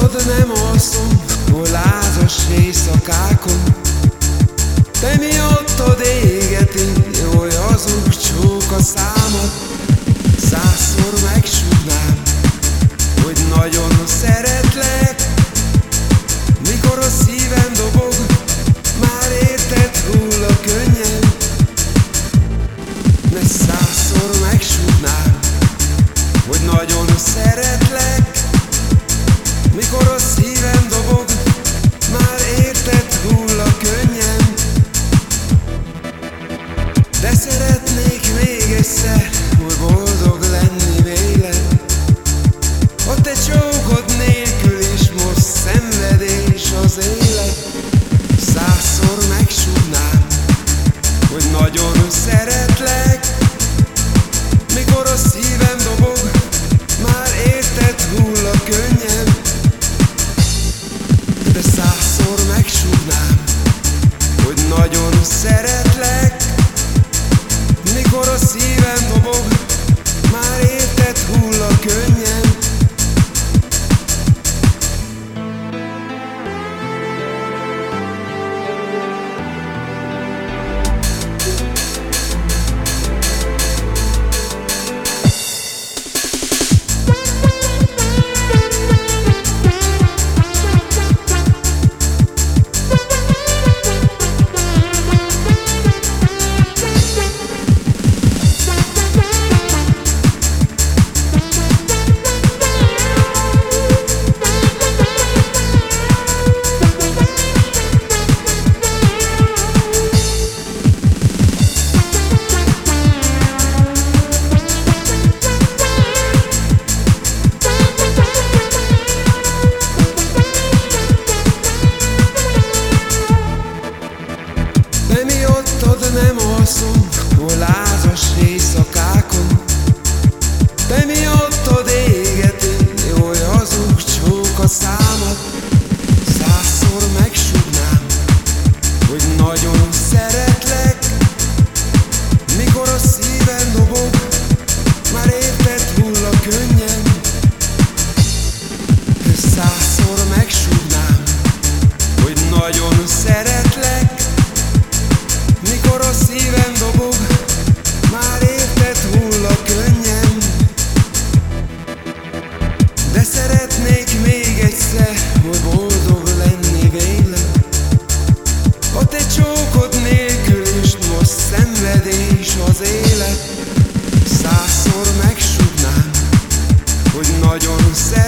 rajtad nem alszom, hulázos éjszakákon. Te miattad égetik, jól azok csók a számot. Hányszor megsúgnám, hogy nagyon szeretlek Mikor a szívem alszunk, hol lázas éjszakákon, de mi nagyon sei.